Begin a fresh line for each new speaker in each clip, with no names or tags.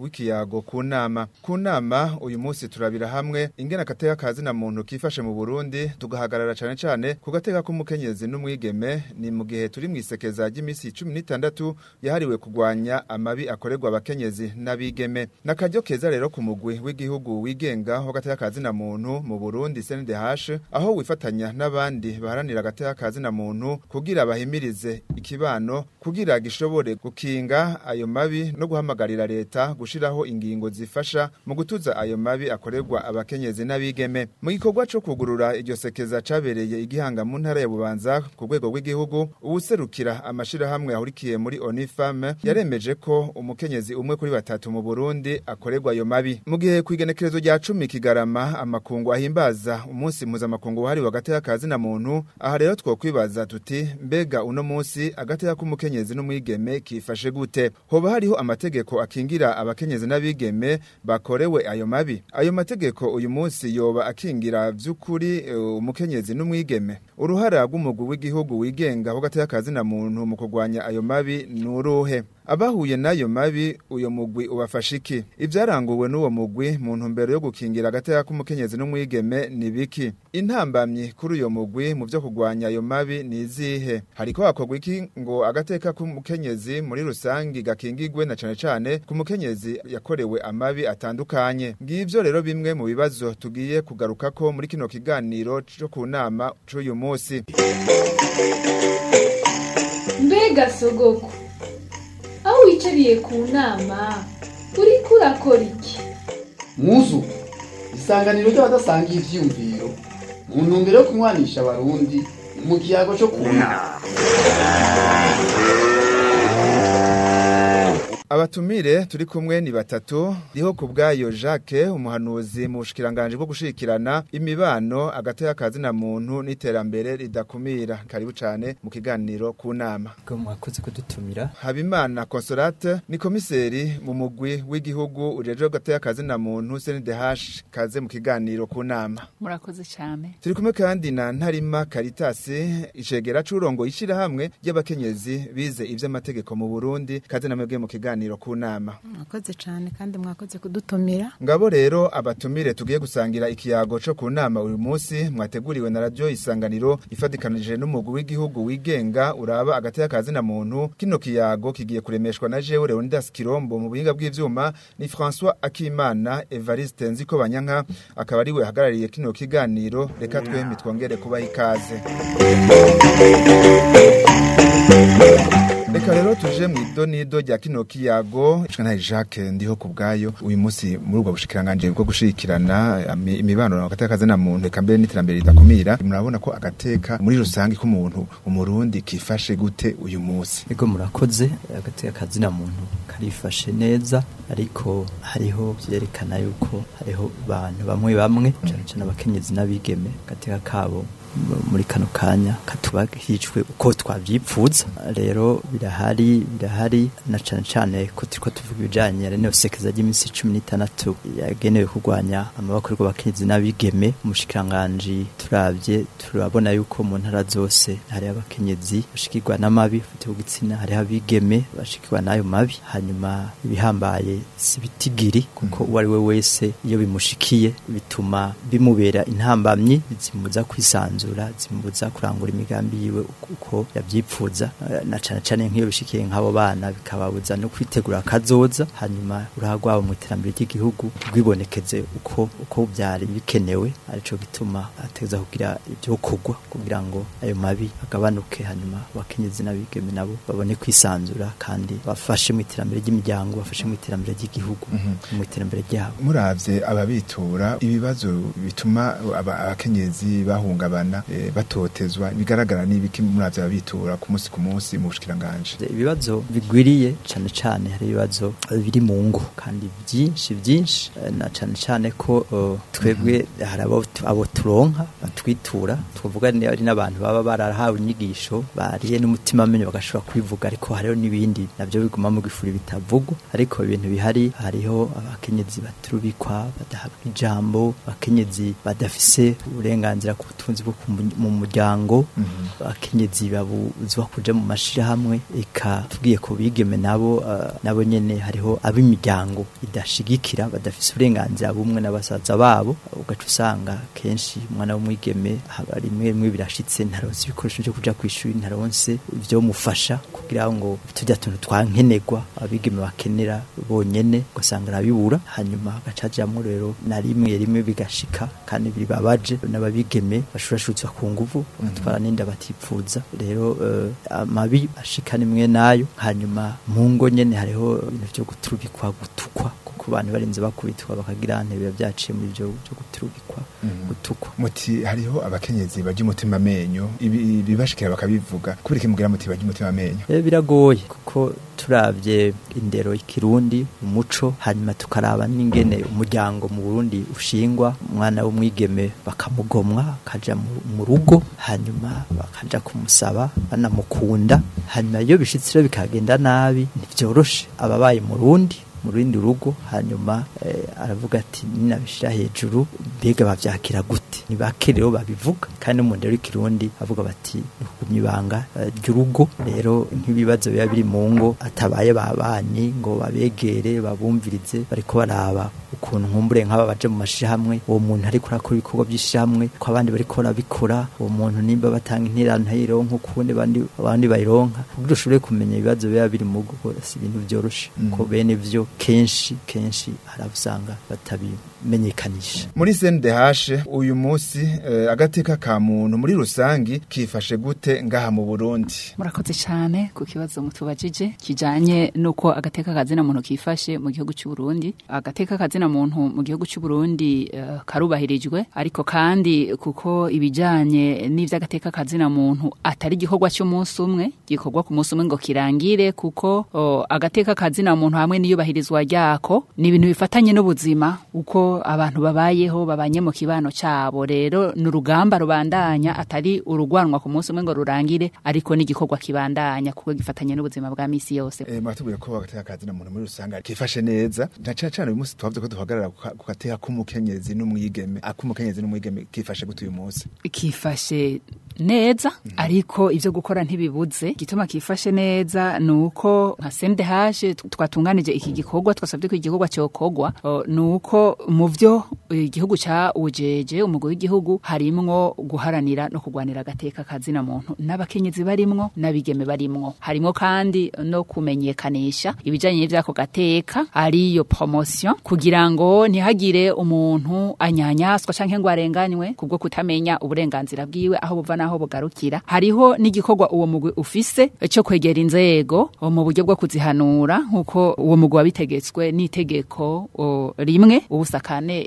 w'ikiyago ku nama ku nama uyu munsi turabira hamwe ingena agateka ka zina muntu kifashe mu burundi tugahagarara cyane cyane ku gateka n'umwigeme ni mu gihe turi mu isekeza ry'iminsi cumi n'itandatu yahariwe kugwanya amabi akorerwa abakenyezi n'abigeme n'akaryo keza rero ku mugwi w'igihugu wigenga w'agateka ka na muntu mu burundi sndh aho wifatanya n'abandi baharanira agateka ka na muntu kugira bahimirize ikibano kugira gishobore gukinga ayo mabi no guhamagarira leta gushiraho ingingo zifasha mu gutuza ayo mabi akorerwa abakenyezi n'abigeme mu gikorwa cyo kugurura iryo sekeza cabereye igihanga mu ntara ya Bubanza ku rwego rw'igihugu ubuserukira amashira ahurikiye muri Onifam yaremeje ko umukenyezi umwe kuri batatu mu Burundi akorerwa ayo mabi mu gihe kwigenekerezo rya cumi kigarama amakungu ahimbaza umunsi mpuzamakungu wahariwe hagati y'akazi na muntu aha rero twokwibaza tuti ati mbega uno munsi agatoya k'umukenyezi n'umwigeme kifashe gute hoba hariho amategeko akingira abakenyezi n'abigeme bakorewe ayo mabi ayo mategeko uyu munsi yoba akingira by'ukuri eh, umukenyezi n'umwigeme uruhara rw'umugwi w'igihugu wigenga ho gatoya kazina muntu mu kurwanya ayo mabi ni uruhe abahuye n'ayo mabi uyu mugwi ubafasha iki ibyaranguwe n'uwo mugwi mu ntumbero yo gukingira agateka k'umukenyezi n'umwigeme ni biki intambamyi kuri uyu mugwi mu byo kugwanya ayo mabi ni izihe hariko hakorwa iki ngo agateka k'umukenyezi muri rusange gakingigwe na cane cane ku mukenyezi yakorewe amabi atandukanye ngivyo rero bimwe mu bibazo tugiye kugaruka ko muri kino kiganiro cyo ku nama c'uyu munsi
mbega sogoko aho wicariye ku nama uri kurakora iki
muzuku isanganiro ry'abadasangiye ibyiyumviro mu ntumbero yo kunywanisha abarundi mu kiyago cyo kunama
abatumire turi kumwe ni batatu riho ku bwayo jacques umuhanuzi mushikiranganje bwo gushikirana imibano agato yakazi na muntu n'iterambere ridakumira karibu cyane mu kiganiro ku nama
mwakoze kudutumira
habimana consolate ni komiseri mu mugwi w'igihugu gato yakazi na muntu cndh kaze mu kiganiro ku nama
murakoze cyane
turi kumwe kandi na ntarima karitasi icegera c'urongo ishyirahamwe ry'abakenyezi bize iby'amategeko mu burundi kaze namwe bwe mu kiganiro ikiganiro ku nama
mwakoze cyane kandi mwakoze kudutumira
ngabo rero abatumire tugiye gusangira ikiyago cyo ku nama uyu munsi mwateguriwe na radiyo isanganiro ifatikanije n'umugwi w'igihugu wigenga uraba agati y'akazina muntu kino kiyago kigiye kuremeshwa na jewe Leonidas Kirombo mu buhinga bw'ivyuma ni François Akimana Evariste Nziko Banyanka akaba ari we hagarariye kino kiganiro reka twembi twongere kubaha ikaze Mm. reka rero tuje mu ido n'ido rya kino kiyago ishwana Jacques ndiho ku bwayo uyu munsi muri ubwo bushikiranganje bwo gushikirana imibano hagati y'akazi na muntu eka mbere n'iterambere ridakumira murabona ko agateka muri rusange k'umuntu umurundi kifashe gute uyu munsi
ego murakoze agateka akazi na muntu karifashe neza ariko hariho byerekana yuko hariho abantu bamwe bamwe mm. cyane cyane abakenyezi n'abigeme agateka kabo muri kano kanya katubagijwe uko twabyipfuza rero birahari birahari na cyane cyane ko turi ko tuvuga ibijyanye na sekeza ry'iminsi cumi n'itandatu yagenewe kurwanya amaboko y'abakenyezi n'abigeme umushikiranganje turabye turabona yuko mu ntara zose hari abakenyezi bashikirwa n'amabi bafite igitsina hariho abigeme bashikirwa n'ayo mabi hanyuma ibihambaye si bitigiri kuko uwo ari we wese iyo bimushikiye bituma bimubera intambamyi bizimuza kwisanzura kugenzura zimubuza kurangura imigambi yiwe uko yabyipfuza na cyane cyane nk'iyo bishikiye nk'abo bana bikababuza no kwitegura akazoza hanyuma urahagwaba mu iterambere ry'igihugu rwibonekeze uko uko byari bikenewe aricyo bituma ateza kugira ibyo kugwa kugira ngo ayo mabi agabanuke hanyuma abakenyezi n'abigeme nabo babone kwisanzura kandi bafashe mu iterambere ry'imiryango bafashe mu iterambere ry'igihugu mhm. mu iterambere ryabo
murabye ababitura ibibazo bituma abakenyezi bahungabana abana eh, batotezwa bigaragara n'ibiki muravyo babitura ku munsi ku munsi mu bushikiranganje
ibibazo bigwiriye cane cane hari ibibazo biri mu ngo kandi byinshi byinshi eh, na cane cane ko oh, twebwe hari abo turonka batwitura twavuga ari n'abantu baba barahawe inyigisho bariye n'umutima amenyo bagashobora kwivuga ariko hariho n'ibindi nabyo biguma mu gifuri bitavugwa ariko ibintu bihari hariho abakenyezi baturubikwa badahabwa ijambo abakenyezi badafise uburenganzira ku butunzi bwo mu muryango mhm. akenyezi babuzwa kuja mu mashirahamwe eka tugiye ko bigeme nabo ah, nabo nyene hariho ab'imiryango idashigikira badafise uburenganzira bumwe n'abasaza babo ugaca usanga kenshi umwana w'umwigeme haba rimwe rimwe birashitse ntaronse ibikoresho byo kuja kwishuri ntaronse byo mufasha kugira ngo tujya tuntu twankenegwa abigeme bakenera bonyene ugasanga arabibura hanyuma agacajamwo rero na rimwe rimwe bigashika kandi bibabaje n'ababigeme bashobora bashutse ku nguvu mm-hmm. batwara n'inda batipfuza rero eh, amabi ashikana imwe nayo hanyuma mu ngo nyene hariho ibintu byo guturubikwa gutukwa ku bantu barenze bakubitwa bakagira biba byaciye muri ibyo byo guturugikwa mm-hmm. gutukwa
muti hariho abakenyezi bajya umutima amenyo bibashikira bakabivuga kubera ko mubwira muti bajya umutima amenyo
eh, biragoye kuko turabye indero ikirundi umuco hanyuma tukaraba n'ingene mm. umuryango mu Burundi ushingwa umwana w'umwigeme bakamugomwa akaja mu rugo hanyuma bakajya kumusaba banamukunda hanyuma iyo bishitse bikagenda nabi ntibyoroshe ababaye mu rundi mu rundi rugo hanyuma eh, aravuga ati ninabishyira hejuru mbega babyakira gute ntibake rero babivuga kandi mu ndero y'ikirundi avuga bati ntukugumye ibanga eh, ry'urugo rero nk'ibibazo biba biri mu ngo atabaye babani ngo babegere babumvirize bariko baraba ukuntu nkumbure nk'aba mu mashyirahamwe uwo muntu ari kurakora ibikorwa by'ishyirahamwe ko abandi bari korabikora uwo muntu nimba batanga intera ntayironka ukundi abandi bayironka kugira ushobore kumenya ibibazo biba biri mu gukora si ibintu byoroshye ko mm. bene byo kenshi kenshi harabusanga batabiba menyekanisha
muri CNDH uyu munsi uh, agateka ka muntu muri rusangi kifashe gute ngaha mu Burundi
murakoze cyane ku kibazo mutubajije kijanye nuko agateka kazina muntu kifashe mu gihugu cy'u Burundi agateka kazina muntu mu gihugu cy'u Burundi uh, karubahirijwe ariko kandi kuko ibijanye n'ivy'agateka kazina muntu atari igikorwa cy'umunsi umwe gikorwa ku munsi umwe ngo kirangire kuko uh, agateka kazina muntu hamwe n'iyubahirizwa ryako ni ibintu bifatanye n'ubuzima uko abantu babayeho babanye mu kibano cyabo rero ni urugamba rubandanya atari urugwanwa ku munsi umwe ngo rurangire ariko n'igikorwa kibandanya kuko gifatanye n'ubuzima bwa misi yose
eh ko bagateka kazi na muntu muri rusanga kifashe neza na cyane cyane uyu munsi twavuze ko duhagarara kugateka kumukenyezi n'umwigeme akumukenyezi ah, n'umwigeme kifashe gutuye umunsi
kifashe neza mm ariko ivyo gukora ntibibuze gituma kifashe neza nuko nka SMDH twatunganije iki gikorwa twasabye ko igikorwa cyokogwa nuko mu eh, igihugu cya ujeje umugore w'igihugu harimwo guharanira no kurwanira agateka kazina muntu n'abakenyezi barimwo n'abigeme barimwo harimwo kandi no kumenyekanisha ibijanye n'ivyako gateka ariyo promotion kugira ngo ntihagire umuntu anyanyaswa canke ngo arenganywe kubwo kutamenya uburenganzira bwiwe aho buva naho bugarukira hariho n'igikorwa uwo mugwi ufise eh, cyo kwegera inzego eh, mu buryo bwo kuzihanura nkuko uwo mugwi wabitegetswe n'itegeko oh, rimwe ubusaka kane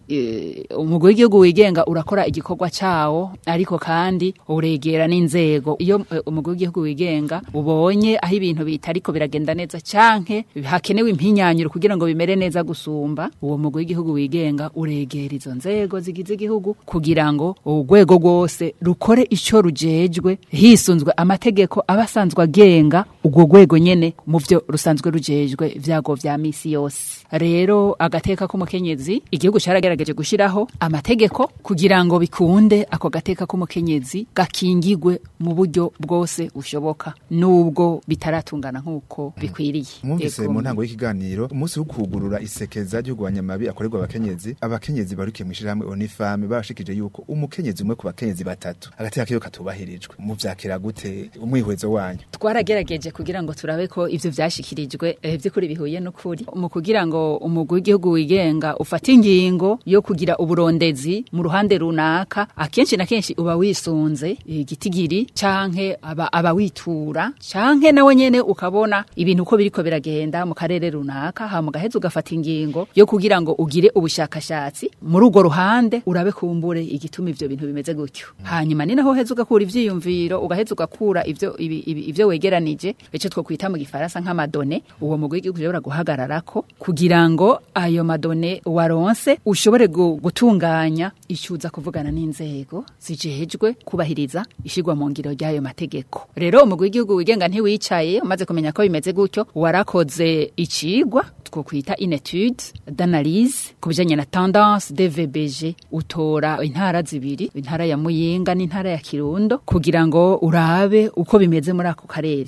umugwi w'igihugu wigenga urakora igikorwa cawo ariko kandi ure kwegera n'inzego iyo eh, umugore w'igihugu wigenga ubonye aho ibintu bitari bitariko biragenda neza canke hakenewe impinyanyuro kugira ngo bimere neza gusumba uwo mugore w'igihugu wigenga uregera izo nzego zigize igihugu kugira ngo urwego rwose rukore icyo rujejwe hisunzwe amategeko aba agenga urwo rwego nyene mu byo rusanzwe rujejwe vyago vya misi yose rero agateka k'umukenyezi igihugu caragerageje gushiraho amategeko kugira ngo bikunde ako gateka k'umukenyezi gake bakingigwe mu buryo bwose bushoboka nubwo bitaratungana nk'uko mm. bikwiriye
mwumvise mu ntango y'ikiganiro umunsi wo kugurura isekeza ryo guhanya amabi akorerwa abakenyezi abakenyezi barukiye mu ishyirahamwe onifame barashikije yuko umukenyezi umwe ku bakenyezi batatu agateka kiyo katubahirijwe muvyakira gute umwihwezo wanyu
twaragerageje kugira ngo turabe ko ibyo vyashikirijwe eh, vy'ukuri bihuye n'ukuri mu kugira ngo umugwi w'igihugu wigenga ufate ingingo yo kugira uburondezi mu ruhande runaka akenshi na kenshi uba wisunze igitigiri canke aba abawitura canke nawe nyene ukabona ibintu uko biriko biragenda mu karere runaka ha mu gaheze ugafata ingingo yo kugira ngo ugire ubushakashatsi muri urwo ruhande urabe kumbure igituma ivyo bintu bimeze gutyo mm. hanyuma ni naho heze ugakura ivyiyumviro ugaheze ugakura ivyo ivyo wegeranije bice two kwita mu gifaransa nk'amadone uwo mugwi ushobora guhagararako kugira ngo ayo madone waronse ushobore gutunganya icuza kuvugana n'inzego zijejwe kubahiriza guhimiriza ishyirwa mu ngiro ry'ayo mategeko rero umugwi w'igihugu wigenga ntiwicaye umaze kumenya ko bimeze gutyo warakoze ikigwa twokwita inetude d'analyse ku bijyanye na tendance de utora intara zibiri intara ya Muyinga n'intara ya Kirundo kugira ngo urabe uko bimeze muri ako karere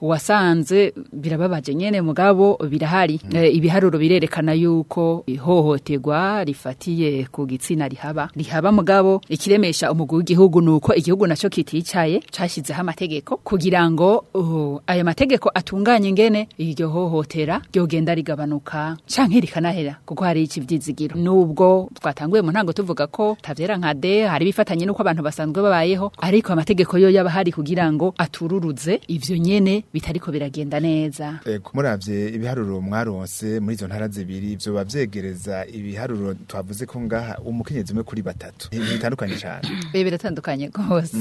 wasanze birababaje nyene mugabo birahari mm. e, ibiharuro birerekana yuko ihohoterwa rifatiye ku gitsina rihaba rihaba mugabo ikiremesha umugwi w'igihugu igihugu nuko igihugu nacyo kiticaye cyashyizeho amategeko kugira ngo uh, mategeko atunganye ngene iryo hohotera ryogenda rigabanuka canke rikanahera kuko hari ikivyizigiro nubwo twatanguye mu ntango tuvuga ko tavyera nka de hari bifatanye nuko abantu basanzwe babayeho ariko amategeko yo yaba hari kugira ngo atururuze ivyo nyene bitariko biragenda neza
ego muravye ibiharuro mwaronse muri izo ntara zibiri byo bavyegereza ibiharuro twavuze ko ngaha umukenyezi umwe kuri batatu bitandukanye cyane
Mhm. biratandukanye rwose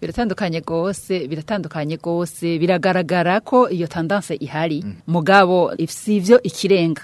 biratandukanye gose biratandukanye gose biragaragara ko iyo tendance ihari mhm. mugabo si ivyo
ikirenga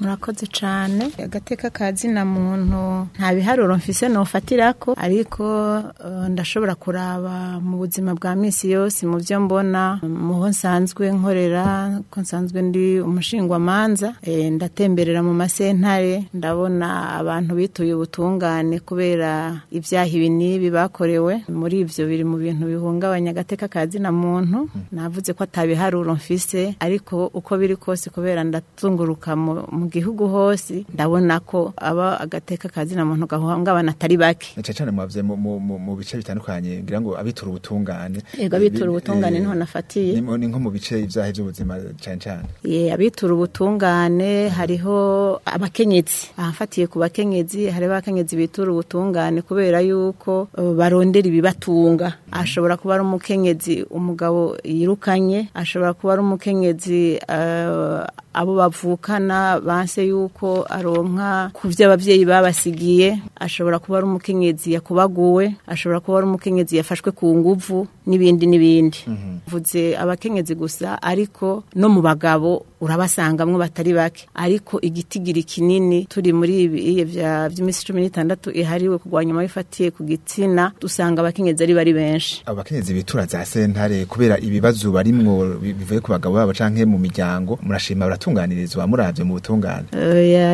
murakoze cyane agateka kazina muntu nta biharuro mfise nofatira ko ariko uh, ndashobora kuraba mu buzima bwa minsi yose mu byo mbona muho nsanzwe nkorera ko nsanzwe ndi umushingwamanza eh, ndatemberera mu masentare ndabona abantu bituye ubutungane kubera ibyaha ibi n'ibi bakorewe muri ibyo biri mu bintu bihungabanya amateka kazina muntu navuze ko atabiharuro mfise ariko uko biri kose kubera ndatunguruka mu gihugu hose ndabona ko aba agateka kazina muntu gahungabana atari bake
cyane mwavuze mu bice bitandukanye ngira ngo abitura ubutungane
yego abitura ubutungane
eh,
niho nafatiye
ni nko mu bice ibyaha by'ubuzima cyane cyane
ye abitura ubutungane hariho abakenyezi ahafatiye ku bakenyezi hariho abakenyezi bitura ubutungane kubera yuko eh, barondera ibibatunga mm. ashobora kuba ari umukenyezi umukenyezi umugabo yirukanye ashobora kuba ari umukenyezi eh, abo bavukana banse yuko aronka ku byo ababyeyi babasigiye ashobora kuba ari umukenyezi yakubaguwe ashobora kuba ari umukenyezi yafashwe ku nguvu n'ibindi n'ibindi mhm. mvuze abakenyezi gusa ariko no mu bagabo urabasangamo batari bake ariko igitigiri kinini turi muri ibihe by'iminsi cumi n'itandatu ihariwe kugwanya umubare ifatiye ku gitsina dusanga abakenyezi ari bari benshi
abakenyezi bitura za sentare kubera ibibazo barimwo bivuye ku bagabo babo canke mu miryango murashima baratunganirizwa muravye mu butungane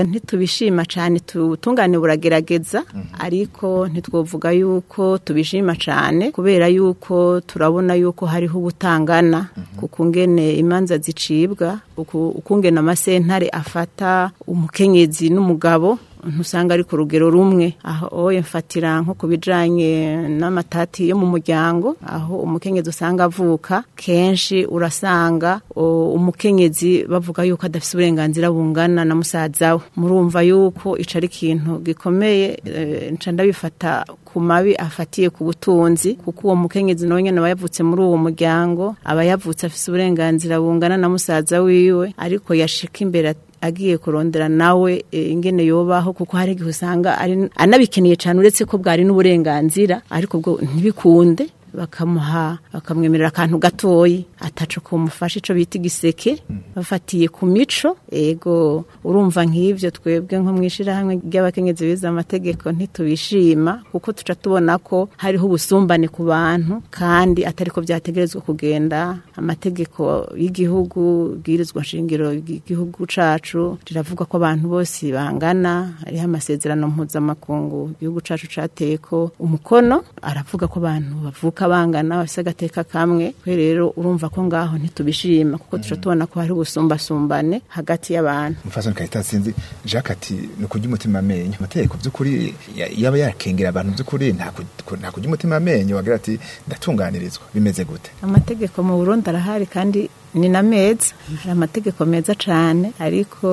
ntitubishima cyane tutungane buragerageza mhm. ariko ntitwovuga yuko tubishima cyane kubera yuko turabona yuko hariho ubutangana mhm. kuko ngene imanza zicibwa uko ku ukungena amasentare afata umukenyezi n'umugabo ntusanga ari ku rugero rumwe aho oh, mfatira nko ku bijyanye n'amatati yo mu muryango aho umukenyezi usanga avuka kenshi urasanga oh, umukenyezi bavuga yuko adafite uburenganzira bungana na musaza we murumva yuko icyo ari ikintu gikomeye eh, nca ndabifata ku mabi afatiye ku butunzi kuko uwo mukenyezi nawe nyine aba yavutse muri uwo muryango aba yavutse afite uburenganzira bungana na musaza wiwe ariko yashika imbere agiye kurondera nawe eh, ingene yobaho kuko hari igihe usanga anabikeneye cyane uretse ko bwari n'uburenganzira ariko bwo ntibikunde bakamuha bakamwemerera akantu gatoyi ataco kumufasha ico bita igiseke bafatiye ku mico ego urumva nk'ivyo twebwe nko mwishirahamwe ry'abakenyezi bize amategeko ntitubishima kuko tuca tubona ko hariho ubusumbane ku bantu kandi atari ko byategerezwa kugenda amategeko y'igihugu bwirizwa nshingiro y'igihugu cacu riravuga ko abantu bose bangana hariho amasezerano mpuzamakungu igihugu cacu cateye ko umukono aravuga ko abantu bavuka kabangana bafise agateka kamwe kwe rero urumva ko ngaho ntitubishima kuko tuca tubona ko hari ubusumbasumbane hagati y'abantu
mfasoni kayitasinzi jacques ati ni ukurya umutima amenyo amategeko by'ukuri yaba yakengera abantu by'ukuri nta kurya umutima amenyo wagira ati ndatunganirizwa bimeze gute
amategeko mu burundu arahari kandi ni na meza hari amategeko meza cyane ariko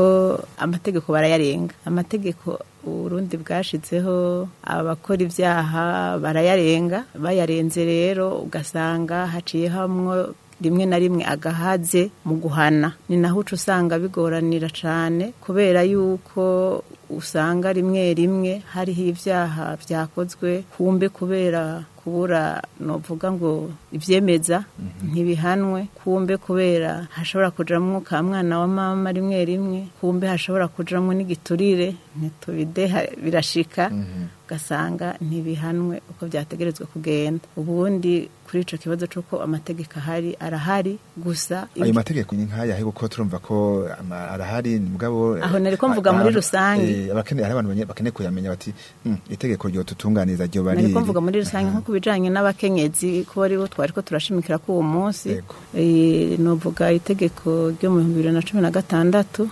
amategeko barayarenga amategeko uburundi bwashizeho abakora ibyaha barayarenga bayarenze rero ugasanga haciye hamwo rimwe na rimwe agahaze mu guhana ni naho uca usanga bigoranira cyane kubera yuko usanga rimwe rimwe hariho ibyaha byakozwe kumbe kubera kubura novuga ngo ibyemeza mhm. ntibihanwe kumbe kubera hashobora kujamo umwuka mwana wa mama rimwe rimwe kumbe hashobora kujamo n'igiturire ntitubide birashika mhm. ugasanga ntibihanwe uko byategerezwa kugenda ubundi kuri icyo kibazo cy'uko amategeko ahari arahari gusa
ayo mategeko ni nk'ayahe kuko turumva ko arahari mugabo
aho nari ko mvuga muri rusange
eh, hari abantu bakeneye kuyamenya bati hmm, itegeko ryo tutunganiza ryo bari
iri mvuga muri rusange nko ku bijyanye n'abakenyezi kuba aribo twari ko turashimikira ko uwo munsi eh, nuvuga itegeko ryo mu bihumbi bibiri na cumi na gatandatu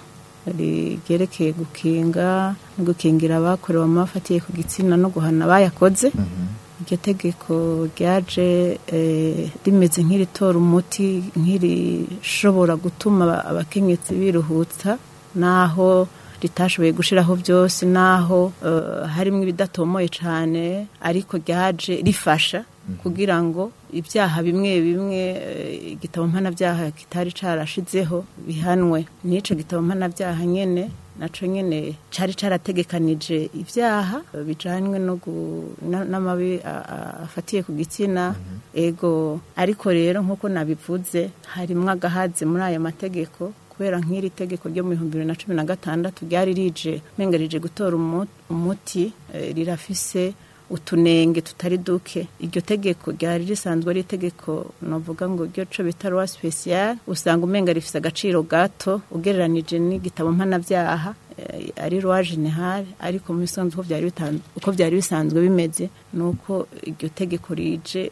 ryerekeye gukinga no gukingira abakorewe amafatiye ku gitsina no guhana abayakoze mm-hmm. iryo tegeko ryaje eh, rimeze nk'iritora umuti nk'irishobora gutuma abakenyezi biruhutsa naho ritashoboye gushiraho byose naho eh, harimo ibidatomoye cyane ariko ryaje rifasha mhm. kugira ngo ibyaha bimwe bimwe eh, igitabo mpanabyaha kitari carashizeho bihanwe n'icyo gitabo mpanabyaha nyene naco nyene cari carategekanije ibyaha bijanywe n'amabi afatiye ku gitsina mhm. ego ariko rero nk'uko nabivuze harimwo agahadze muri aya mategeko kubera nk'iri tegeko ryo mu bihumbi bibiri na cumi na gatandatu ryari rije mpengereje gutora umuti eh, rirafise utunenge tutari duke iryo tegeko ryari risanzwe ari itegeko navuga ngo ryo cyo bita ruwa sipesiyare usanga umenga rifite agaciro gato ugereranije n'igitabo mpanabyaha ari rwa generale ariko mu bisanzwe uko byari bisanzwe bimeze ni uko iryo tegeko rije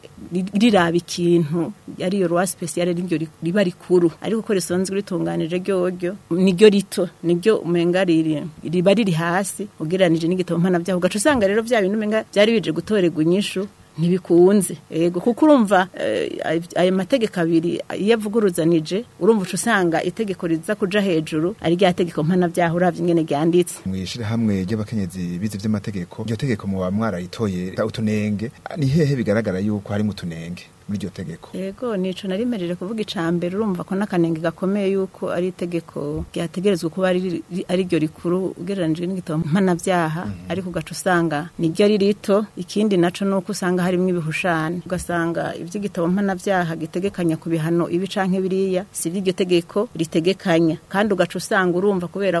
riraba ikintu ariyo rwa sipesiyare niryo riba rikuru ariko uko risanzwe ritunganije ryoryo niryo rito niryo umenga riba riri hasi ugereranije n'igitabo mpanabyaha ugaca usanga rero bya bintu umenga byari bije gutorerwa inyishu ntibikunze yego kuko urumva eh, ayo mategeko abiri iyo avuguruzanije urumva uca usanga itegeko riza kuja hejuru ari rya tegeko mpanabyaha urabya ingene ryanditse
mu ishyirahamwe ry'abakenyezi bize by'amategeko iryo tegeko muba mwarayitoye utunenge ni hehe bigaragara yuko harimo utunenge muri iryo tegeko
yego nico nari mereje kuvuga icambere urumva ko n'akanenge gakomeye yuko ari itegeko ryategerezwa kuba ari ryo rikuru ugereranije n'igitabo mpanabyaha mhm. ariko ugaca usanga niryo ari rito ikindi naco nuko usanga harimo ibihushane ugasanga iby'igitabo mpanabyaha gitegekanya ku bihano ibi canke biriya si iby'iryo tegeko ritegekanya kandi ugaca usanga urumva kubera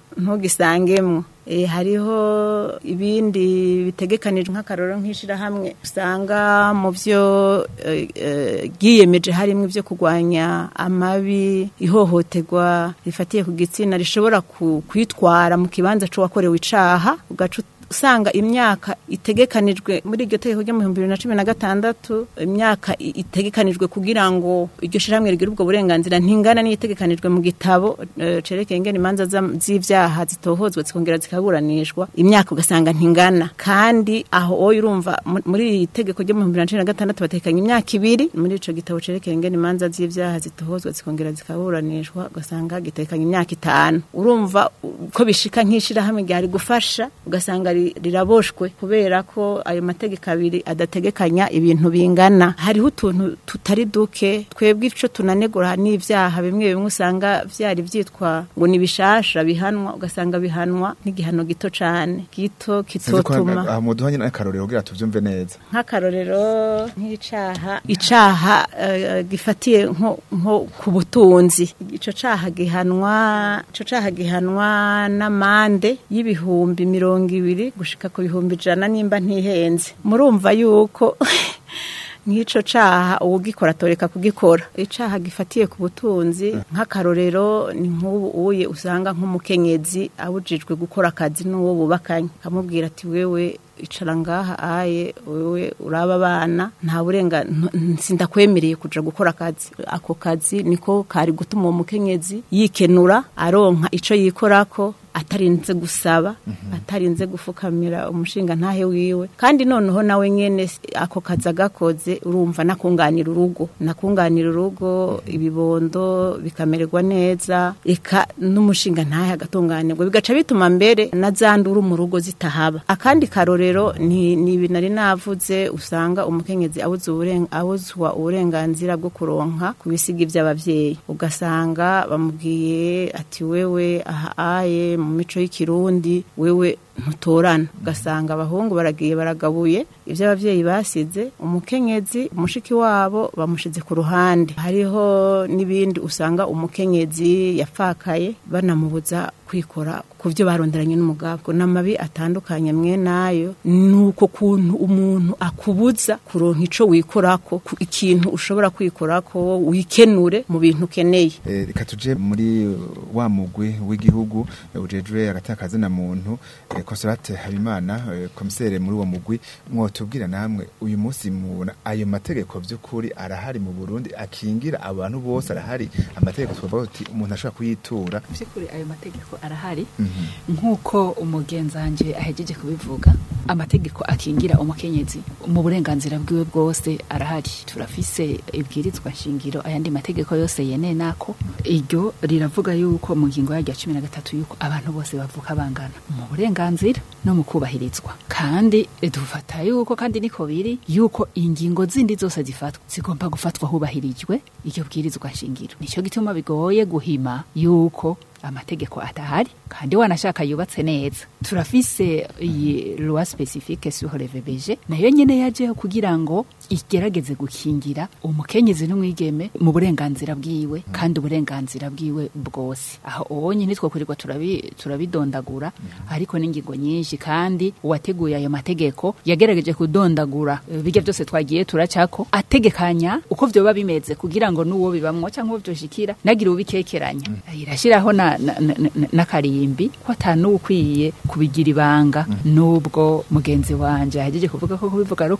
ntugisangemo Eh, hariho ibindi bitegekanijwe nk'akaroro nk’ishirahamwe usanga mu byo bwiyemeje eh, eh, harimo ibyo kurwanya amabi ihohoterwa rifatiye ku gitsina rishobora kwitwara mu kibanza cy'uwakorewe icyaha ugaca usanga imyaka itegekanijwe muri iryo tegeko ryo mu bihumbi bibiri na cumi na gatandatu imyaka itegekanijwe kugira ngo iryo shyirahamwe rigire ubwo burenganzira ntingana n'iyitegekanijwe mu gitabo e, cerekeye ingene imanza z'ibyaha zitohozwa zikongera zikaburanishwa imyaka ugasanga ntingana kandi aho wowe urumva muri iri tegeko ryo mu bihumbi bibiri na cumi na gatandatu batekanye imyaka ibiri muri icyo gitabo cerekeye ingene imanza z'ibyaha zitohozwa zikongera zikaburanishwa ugasanga gitekanye imyaka itanu urumva ko bishika nk'ishirahamwe ryari gufasha ugasanga riraboshwe kubera ko ayo mategeko abiri adategekanya ibintu bingana hariho utuntu tutari duke twebwe icyo tunanegura n'ibyaha bimwe bimwe usanga byari byitwa ngo ni bihanwa ugasanga bihanwa n'igihano gito cyane gito kitotuma
muduhanye n'akarorero kugira tubyumve neza
nk'akarorero nk'icaha icaha eh, gifatiye nko ku butunzi icyo caha gihanwa ico caha gihanwa n'amande y'ibihumbi mirongo ibiri gushika ku bihumbi ijana nimba ntihenze murumva yuko nk’ico caha uwugikora atoreka kugikora icyaha gifatiye ku butunzi mm. nk'akarorero ni nk'ubu uye usanga nk'umukenyezi abujijwe gukora akazi n'uwo bubakanye akamubwira ati wewe icara ngaha aye wewe uraba abana nta burenga sindakwemereye kuja gukora akazi ako kazi niko kari gutuma uwo mukenyezi yikenura aronka ico yikorako atarinze gusaba mhm. atarinze gufukamira umushinga ntahe wiwe kandi noneho nawe nyine ako kazi agakoze urumva nakunganira urugo nakunganira urugo ibibondo bikamererwa neza reka n'umushinga ntahe agatunganirwa bigaca bituma mbere na za mu rugo zitahaba akandi karorero ni ibintu nari navuze usanga umukenyezi abuzwa uburenganzira bwo kuronka ku bisiga by'ababyeyi ugasanga bamubwiye ati wewe aha aye mu mico y'ikirundi wewe ntutorana ugasanga abahungu baragiye baragabuye ibyo ababyeyi basize umukenyezi mushiki wabo bamushize ku ruhande hariho n'ibindi usanga umukenyezi yapfakaye banamubuza kwikora ku byo baronderanye n'umugabo n'amabi atandukanye mwe nayo ni uko kuntu umuntu akubuza kuronka icyo wikora ko ikintu ushobora kwikora ko wikenure mu bintu ukeneye
eh, reka tujye muri wa mugwi w'igihugu ujejwe agatakazi na muntu konsirate eh, habimana eh, komiseri muri uwo mugwi mwo mutubwira namwe uyu munsi mubona ayo mategeko by'ukuri arahari mu Burundi akingira abantu bose arahari amategeko twavuga uti umuntu ashobora kuyitura
by'ukuri ayo mategeko arahari mhm. nk'uko umugenzange ahejeje kubivuga amategeko akingira umukenyezi mu burenganzira bwiwe bwose arahari turafise ibwirizwa shingiro ayandi mategeko yose yene nako iryo riravuga yuko mu ngingo yaryo ya cumi na gatatu yuko abantu bose bavuka bangana mu burenganzira no mu kubahirizwa kandi dufata yuko yuko kandi niko biri yuko ingingo zindi zose zifatwa zigomba gufatwa hubahirijwe iryo bwirizwa shingiro nicyo gituma bigoye guhima yuko amategeko atahari kandi wanashaka yubatse neza turafise iyi loi specifique sur nayo nyene yajeho kugira ngo igerageze gukingira umukenyezi n'umwigeme mu burenganzira bwiwe mm. kandi uburenganzira bwiwe bwose aho onye nitwe kurirwa turabidondagura mm. ariko n'ingingo nyinshi kandi uwateguye ayo mategeko yagerageje kudondagura bijya byose twagiye turacako ategekanya uko byoba bimeze kugira ngo nuwo bibamwo cyangwa byoshikira nagira ubikekeranya mm. irashiraho na n'akarimbi ko atanuba ukwiye kubigira ibanga mm. n'ubwo mugenzi wanjye yahejeje kuvuga ko kubivuga ari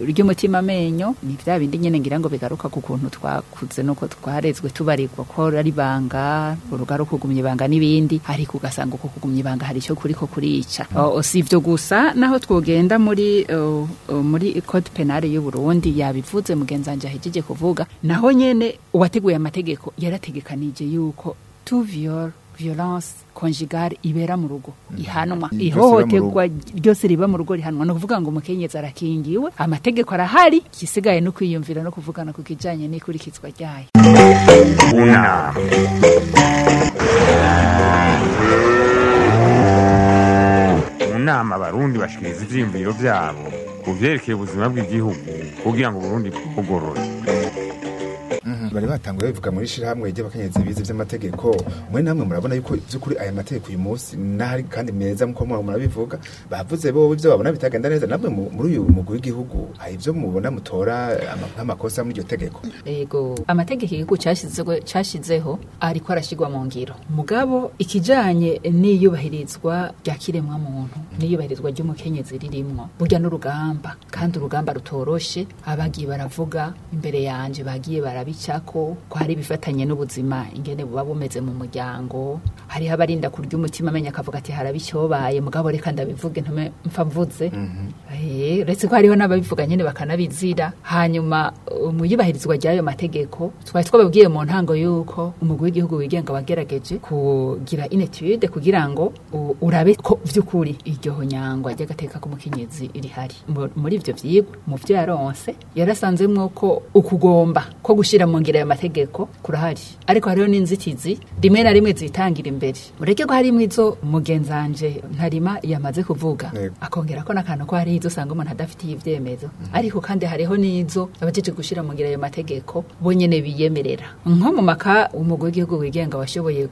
ry'umutima amenyo ni bya bindi nyine ngira ngo bigaruka ku kuntu twakuze n'uko twarezwe tubarirwa ko ari ibanga urugo kugumya ibanga n'ibindi ariko ugasanga uko kugumya ibanga hari icyo kuri ko kurica mm. si ibyo gusa naho twugenda muri muri code penale y'u Burundi yabivuze mugenzi wanjye yahejeje kuvuga naho nyine uwateguye amategeko yarategekanije yuko tu viyoro viyoranse konjigare ibera mu rugo
mm. ihanwa
ihohoterwa ryose riba mu rugo rihanwa ni ukuvuga ngo umukenyezi arakingiwe amategeko arahari igisigaye no kwiyumvira no kuvugana ku kijyanye n'ikurikizwa ryayo
mu nama abarundi bashikiriza ibyiyumviro byabo ku byerekeye ubuzima bw'igihugu kugira ngo burundi bwogorore
bari batanguye bivuga muri shirahamwe ry'abakenyezi bize by'amategeko mwe namwe murabona yuko by'ukuri aya mategeko uyu munsi nari kandi meza nk'uko murabivuga bavuze bo ibyo babona bitagenda neza namwe muri uyu mugwi w'igihugu hari ibyo mubona mutora nk'amakosa muri iryo tegeko
yego amategeko igihugu cyashyizeho ariko arashyirwa mu ngiro mugabo ikijyanye n'iyubahirizwa rya kiremwa muntu n'iyubahirizwa ry'umukenyezi ririmwo burya n'urugamba kandi urugamba rutoroshye abagiye baravuga imbere yanjye bagiye barabica ko ko hari ibifatanye n'ubuzima ingene buba bumeze mu muryango hari abarinda kurya umutima amenya akavuga ati haraba icyobaye mugabo reka ndabivuge ntume mfa mvuze mhm. eh, uretse ko hariho n'ababivuga nyine bakanabizira hanyuma uh, mu iyubahirizwa ry'ayo mategeko twari twababwiye mu ntango y'uko umugwi w'igihugu wigenga wagerageje kugira inetude kugira ngo urabe ko by'ukuri iryo nyangwa ry'agateka k'umukenyezi rihari muri ibyo byigwa mu byo yaronse yarasanzemwo ko ukugomba ko gushyira mu ngiro kugira aya mategeko kurahari ariko hariho n'inzitizi rimwe na rimwe zitangira imbere mureke ko harimo izo mugenzanje ntarima yamaze kuvuga akongera ko n'akantu ko hariho izo usanga umuntu adafitiye ibyemezo mhm. ariko kandi hariho n'izo abajeje gushyira mu ngira ayo mategeko bonyine biyemerera nko mu maka umugore w'igihugu wigenga washoboye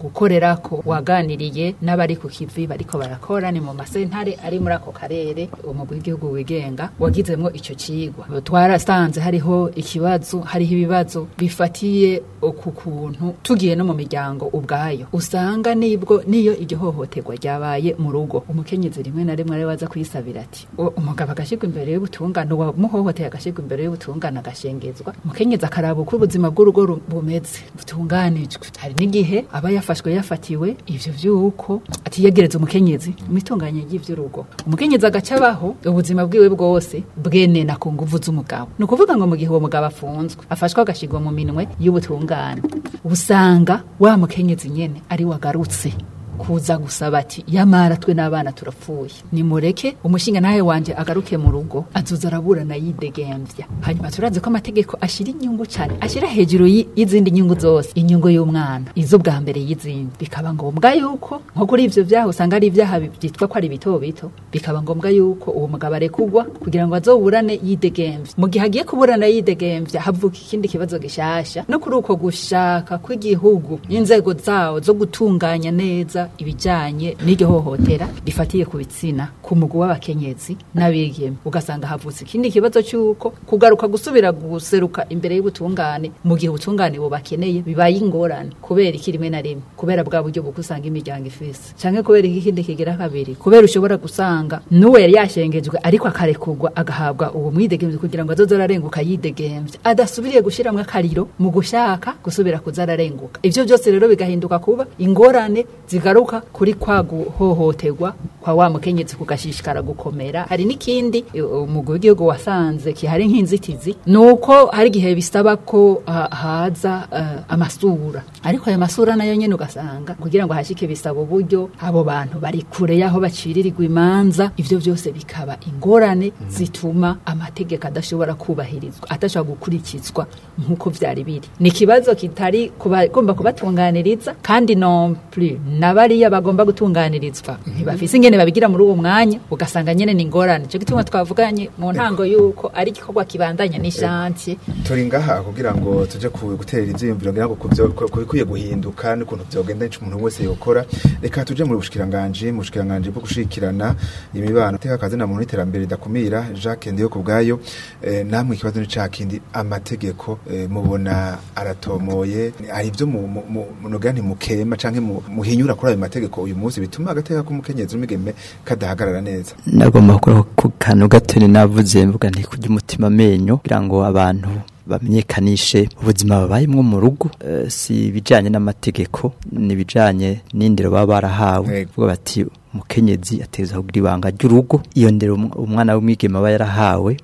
gukorera ko waganiriye n'abari ku kivi bariko barakora ni mu masentare ari muri ako karere umugore w'igihugu wigenga wagizemo icyo kigwa twarasanze hariho ikibazo hariho ibibazo bifatiye ku kuntu tugiye no mu miryango ubwayo usanga nibwo niyo iryo hohoterwa ryabaye mu rugo umukenyezi rimwe na rimwe ariwe waza kuyisabira ati umugabo agashyirwa imbere y'ubutungane uwamuhohoteye agashyirwa imbere y'ubutungane agashengezwa umukenyezi akaraba uko ubuzima bw'urugo bumeze butunganijwe hari n'igihe aba yafashwe yafatiwe ibyo byuko atiyegereza umukenyezi imitunganye ry'ivy'urugo umukenyezi agacabaho ubuzima bwiwe bwose bwene na ku nguvu z'umugabo ni ukuvuga ngo mu gihe uwo mugabo afunzwe afashwe agashirwa mu minwe y'ubutungane usanga wa mukenyezi nyene ari wagarutse kuza gusaba ati yamara twe n'abana turapfuye nimureke umushinga nawe wanjye agaruke mu rugo azuza araburana yidegemvya hanyuma turazi ko amategeko ashyira inyungu cyane ashyira hejuru y'izindi nyungu zose inyungu y'umwana izo bwa mbere y'izindi bikaba ngombwa yuko nko kuri ibyo vyaha usanga ari ibyaha byitwa ko ari bito bito bikaba ngombwa yuko uwo mugabo arekugwa kugira ngo azoburane yidegemvya mu gihe agiye kuburana yidegemvya havuka ikindi kibazo gishasha no kuri uko gushaka kw'igihugu n'inzego zawo zo gutunganya neza ibijyanye n'iryo hohotera rifatiye ku bitsina ku mugwi w'abakenyezi n'abigeme ugasanga havutse ikindi kibazo cy'uko kugaruka gusubira guseruka imbere y'ubutungane mu gihe ubutungane bubakeneye bibaye ingorane kubera iki rimwe na rimwe kubera bwa buryo usanga imiryango ifise cyangwa kubera ikindi kigira kabiri kubera ushobora gusanga n'uwo yari yashengejwe ariko akarekurwa agahabwa uwo mwidegemvye kugira ngo azoze ararenguka yidegemvye adasubiriye gushiramwo akariro mu gushaka gusubira kuza ararenguka ivyo byose rero bigahinduka kuba ingorane zigaruka ngaruka kuri kwa guhohoterwa kwa wa mukenyezi kugashishikara gukomera hari n'ikindi umugwi w'igihugu wasanze kihari nk'inzitizi ni uko hari igihe bisaba ko haza amasura ariko ayo masura nayo nyine ugasanga kugira ngo hashike bisaba uburyo abo bantu bari kure y'aho baciririrwa imanza ibyo byose bikaba ingorane mm. zituma amategeko adashobora kubahirizwa adashobora gukurikizwa nk'uko byari biri ni ikibazo kitari kubagomba kubatunganiriza kandi non plus naba hariya bagomba gutunganirizwa mhm. ntibafise ingene babigira muri uwo mwanya ugasanga nyine ni ingorane icyo gituma twavuganye mu eh. ntango y'uko ari igikorwa kibandanya n'ishanti eh.
turi ngaha kugira ngo tujye gutera ibyiyumviro ngira ngo ku bikwiye guhinduka n'ukuntu byogenda umuntu wese yokora reka tujye mu bushikiranganji mu bushikiranganji bwo gushikirana imibano iteka akazi na muntu n'iterambere ridakumira jacques ndiyo ku bwayo eh, namwe ikibazo ni cya kindi amategeko mubona aratomoye ari ibyo mugani mukema cyangwa muhinyura kuri ayo ayo mategeko uyu munsi bituma agateka k'umukenyezi w'imigeme kadahagarara neza
nagomba gukora ku kantu gatoni navuze mvuga nti kujya umutima amenyo kugira ngo abantu bamenyekanishe ubuzima babayemo mu rugo eh, si ibijyanye n'amategeko ni ibijyanye n'indero baba barahawe bati umukenyezi ateza kugira ibanga ry'urugo iyo ndero umwana w'umwigeme aba yarahawe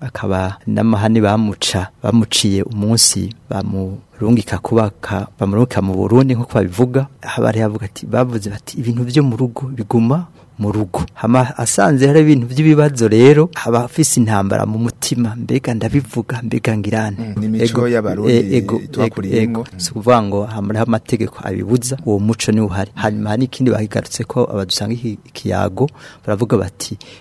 bakaba n'amahani bamuca bamuciye umunsi bamurungika kubaka bamurungika mu Burundi nko kwabivuga. habari yavuga havuga ati bavuze bati ibintu byo mu rugo biguma mu rugo asanze hari ibintu by'ibibazo rero haba afise intambara mu mutima mbega ndabivuga mbega ngirane
mm, imico y'abarundi
e, twakuriyemo si ngo hariho amategeko abibuza uwo muco niwo uhari hanyuma hari n'ikindi bahigarutse ko abadusanga ikiyago baravuga bati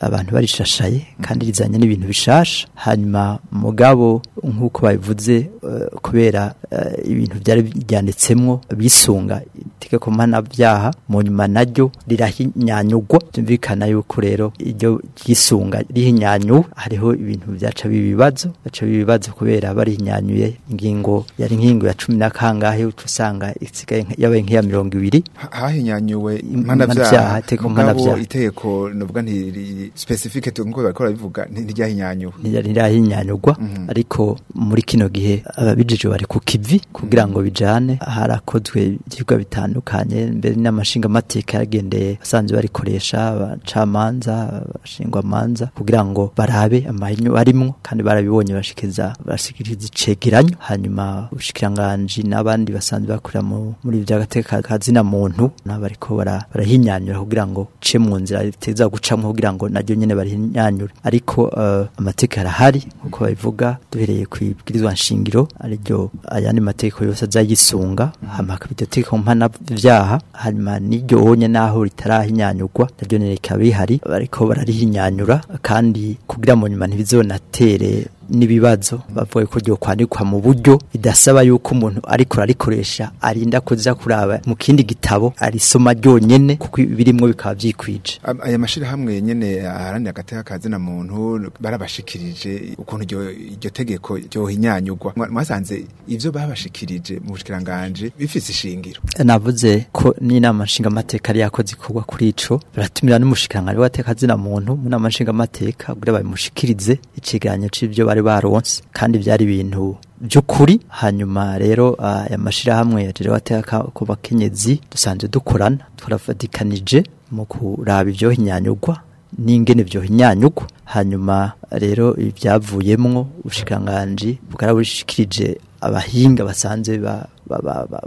abantu barishashaye kandi rizanye n'ibintu bishasha hanyuma mugabo nk'uko babivuze eh, kubera eh, ibintu byari byanditsemo bisunga itegeko mpanabyaha mu nyuma naryo rirahinyanyugwa byumvikana yuko rero iryo ryisunga rihinyanyu hariho ibintu byaca bibibazo baca bibibazo kubera barihinyanyuye ingingo yari inkingo ya 10 nakangahe utusanga isigaye yabaye nk'iya
200 hahinyanyuwe
mpanavyaha
teko
mpanavyaha
iteko nuvuga nti specifique tuko bakora bivuga ntiryahinyanyuwe
ntirahinyanyugwa mhm. ariko muri kino gihe ababijije bari ku kivi kugira mhm. ngo bijane harakozwe ibyigwa bitandukanye mbere n'amashinga mateka yagendeye asanzwe barikoresha abacamanza abacirwa amanza kugira ngo barabe amahinyu barimo kandi barabibonye bashikiza bashikiriza icegeranyo hanyuma ubushikiranganje n'abandi basanzwe bakora muri bya gateka kazina muntu n'abariko barahinyanyura kugira ngo ce mu nzira iteza gucamwe kugira ngo naryo nyene barihinyanyure ariko uh, amateka arahari nkuko babivuga duhereye kwibwirizwa nshingiro ariryo ayandi mateko yose azayisunga hama kabiteka mpana vyaha hanyuma niryo onye naho ritarahinyanyurwa naryo nereka bihari ariko bararihinyanyura bamwenyanyura kandi kugira ngo nyuma ntibizonatere n'ibibazo bavuye ko kwandikwa mu buryo idasaba yuko umuntu ariko arikoresha arinda kuza kuraba mu kindi gitabo arisoma ryonyene kuko birimo bikaba
byikwije aya mashira hamwe nyene arandi agateka kazina muntu barabashikirije ukuntu iryo tegeko ryo hinyanyugwa mwasanze ivyo babashikirije mu bushikiranganje bifise ishingiro
navuze ko n'inama nshinga mateka ari yakoze ikorwa kuri ico baratumira n'umushikiranganje w'atekazina muntu mu nama nshinga mateka kugira babimushikirize ikiganyo c'ivyo bari baronse kandi byari ibintu by'ukuri hanyuma rero aya mashyirahamwe ya jerewate ku bakenyezi dusanzwe dukorana turafatikanije mu kuraba ibyo inyanyugwa n'ingene byo inyanyugwa hanyuma rero ibyavuyemo ubushikanganji bwarabishikirije abahinga basanze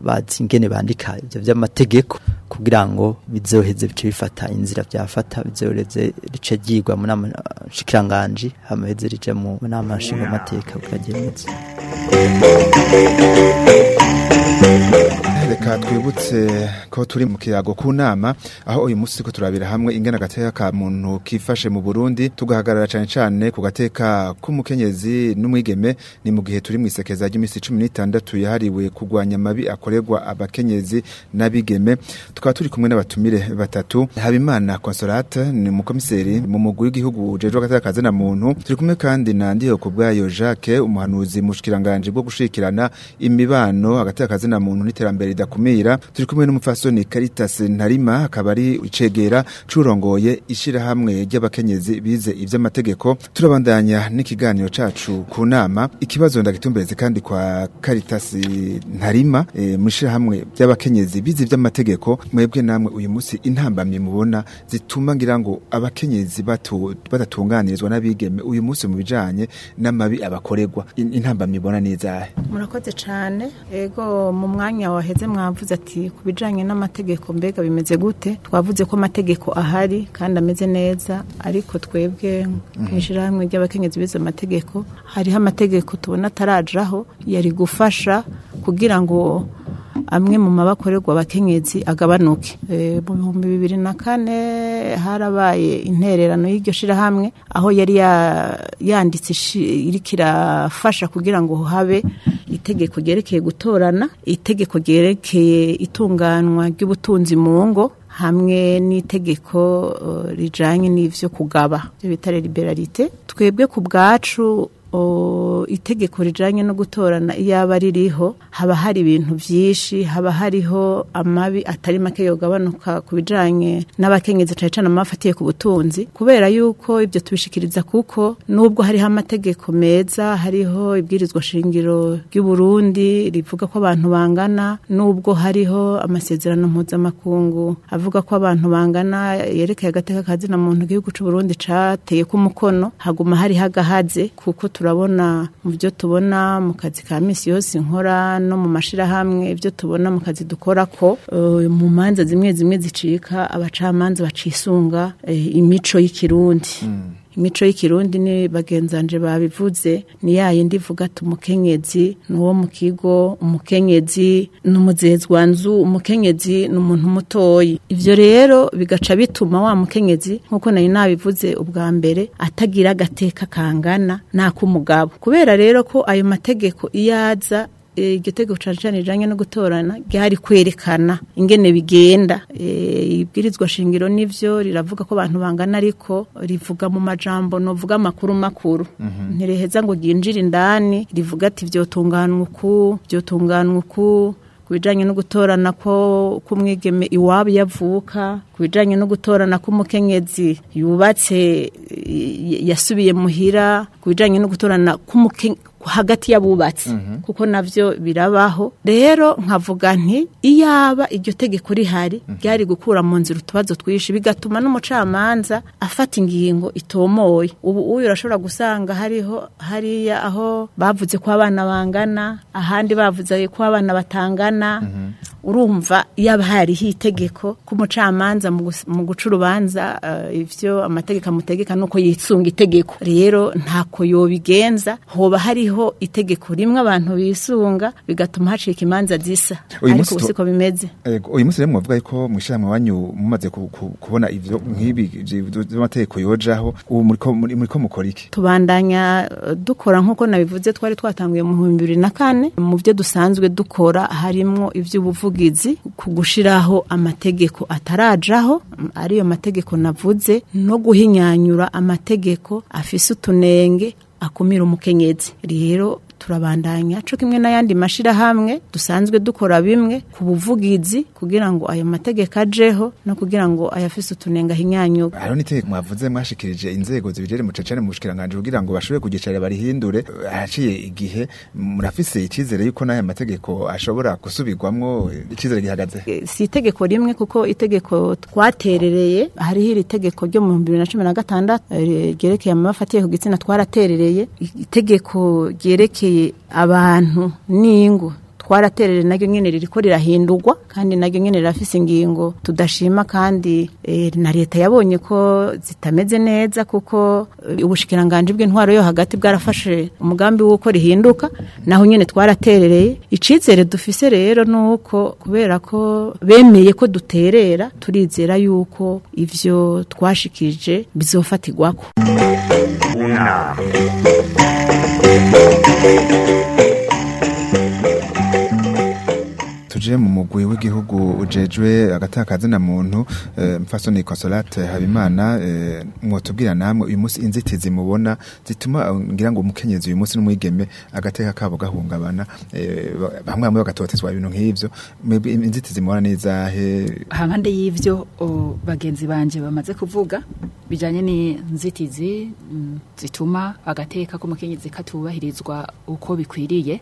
bazi bandika ibyo by'amategeko kugira ngo bizoheze bice bifata inzira byafata bizoheze rice ryigwa mu nama shikiranganje hameze rije mu nama nshinga mateka bwagenze
reka twibutse ko turi mu kiyago ku nama aho uyu munsi ko turabira hamwe ingana agateka ka muntu kifashe mu Burundi tugahagarara cyane cyane ku gateka k'umukenyezi n'umwigeme ni mu gihe turi mu isekeza ry'iminsi 16 yahariwe kugwanya mabi akorerwa abakenyezi n'abigeme tukaba turi kumwe n'abatumire batatu Habimana Consolate ni umukomiseri mu mugwi w'igihugu jeje agateka kazina muntu turi kumwe kandi na ndiyo kubwayo Jacques umuhanuzi mushikiranganje bwo gushikirana imibano agateka kazina muntu n'iterambere sida turi kumwe n'umupfasoni Caritas Ntarima akabari ari icegera curongoye ishirahamwe ry'abakenyezi bize iby'amategeko turabandanya n'ikiganiro cacu ku nama ikibazo ndagitumbereze kandi kwa Caritas Ntarima e, mwishirahamwe by'abakenyezi bize ivy'amategeko mwebwe namwe uyu munsi intambamye mubona zituma ngira ngo abakenyezi batatunganirizwa n'abigeme uyu munsi mu bijanye n'amabi abakoregwa intambamye ibona neza
murakoze cyane ego mu mwanya waheze mwavuze ati ku bijyanye n'amategeko mbega bimeze gute twavuze ko amategeko ahari kandi ameze neza ariko twebwe mu mhm. ishyirahamwe ry'abakenyezi bize amategeko hariho amategeko tubona atarajraho yari gufasha kugira ngo amwe mu mabakorerwa abakenyezi agabanuke e, mu bihumbi bibiri na kane harabaye intererano y'iryo shyirahamwe aho yari yanditse irikirafasha kugira ngo habe itegeko ryerekeye gutorana itegeko ryerekeye itunganywa ry'ubutunzi mu ngo hamwe n'itegeko uh, rijyanye nivyo kugaba bita liberalite twebwe ku bwacu itegeko rijanye no gutorana iyaba ririho haba hari ibintu byinshi haba hariho amabi atari make yogabanuka ku bijanye n'abakenyezi cyane cyane amafatiye ku butunzi kubera yuko ibyo tubishikiriza kuko nubwo hariho amategeko meza hariho ibwirizwa shingiro ry'uburundi rivuga ko abantu bangana nubwo hariho amasezerano mpuzamakungu avuga ko abantu bangana yerekeye agateka kazina muntu igihugu cy'uburundi cateye ko umukono haguma hariho agahaze kuko turabona mu byo tubona mu kazi ka minsi yose nkora no mu mashyirahamwe ibyo tubona mu kazi dukora ko eh, mu manza zimwe zimwe zicika abacamanza bacisunga eh, imico y'ikirundi mm. imico y'ikirundi ni bagenzanje babivuze ni ya yindi ivuga ati umukenyezi ni uwo mu kigo umukenyezi ni umuzezwanzu umukenyezi ni umuntu mutoya ibyo rero bigaca bituma wa mukenyezi nk'uko nari nabivuze ubwa mbere atagira agateka kangana n'ak'umugabo kubera rero ko ayo mategeko iyo aza igitego cyane cyane rijyanye no gutorana gihari kwerekana ingene bigenda e, ibwirizwa shingiro nibyo riravuga ko abantu bangana ariko rivuga mu majambo novuga amakuru makuru mhm. ntireheza ngo ginjire indani rivuga ati byotunganwa uku byotunganwa uku ku bijyanye no gutorana ko k'umwigeme iwabo yavuka ku bijyanye no gutorana k'umukenyezi yubatse e, yasubiye muhira ku bijyanye no gutorana hagati y'abubatsi mhm. kuko nabyo birabaho rero nkavuga nti iyaba iryo tegeko rihari mhm. ryari gukura mu nzira utubazo twinshi bigatuma n'umucamanza afata ingingo itomoye ubu uyu urashobora gusanga hariho hariya aho bavuze ko abana bangana ahandi bavuze ko abana batangana mhm. urumva yaba hariho itegeko ko umucamanza mu guca urubanza eh, ibyo amategeko amutegeka ni uko yisunga itegeko rero ntako yobigenza hoba hariho itegeko rimwe abantu bisunga bigatuma hacika imanza zisa ariko ubu siko bimeze
eh, uyu munsi rero mwavuga ko mu ishyirahamwe wanyu mumaze kubona ibyo nk'ibi by'amategeko yojaho ubu muri ko mukora iki
tubandanya eh, dukora nk'uko nabivuze twari twatanguye mu bihumbi bibiri na kane mu byo dusanzwe dukora harimo iby'ubuvuzi n'ubwizi ku gushyiraho amategeko atarajaho ariyo mategeko navuze no guhinyanyura amategeko afise utunenge akumira umukenyezi rero turabandanya cyo kimwe n'ayandi mashyirahamwe dusanzwe dukora bimwe ku buvugizi kugira ngo ayo mategeko ajeho no kugira ngo ayafise utunenga hinyanyuka
hariho n'itegeko mwavuze mwashikirije inzego zibijeje mu cacane mu bushikiranganje kugira ngo bashobore kugicara barihindure haciye igihe murafise icyizere yuko n'aya mategeko ashobora gusubirwamwo icyizere gihagaze
eh, si itegeko rimwe kuko itegeko twaterereye hariho iri tegeko ryo mu bibiri na cumi na gatandatu eh, ryerekeye amabafatiye ku gitsina twaraterereye itegeko ryerekeye kandi abantu n'ingo twaraterere naryo nyine ririko rirahindurwa kandi naryo nyine rirafise ingingo tudashima kandi eh, na leta yabonye ko zitameze neza kuko e, ubushikiranganji bw'intwaro yo hagati bwarafashe umugambi w'uko rihinduka naho nyine twaraterereye icizere dufise rero nuko kubera ko bemeye ko duterera turizera yuko ivyo twashikije bizofatirwako
una.
tuje mu mugwi w'igihugu ujejwe agatakaza na muntu eh, mfasoni Consolate Habimana mwotubwira eh, namwe uyu munsi inzitizi mubona zituma eh, ngira ngo umukenyezi uyu munsi n'umwigeme agateka kabo gahungabana bamwe bamwe bagatotezwa ibintu nk'ivyo inzitizi mubona nizahe
hamande y'ivyo bagenzi banje bamaze kuvuga bijanye n'inzitizi mm, zituma agateka k'umukenyezi katubahirizwa uko bikwiriye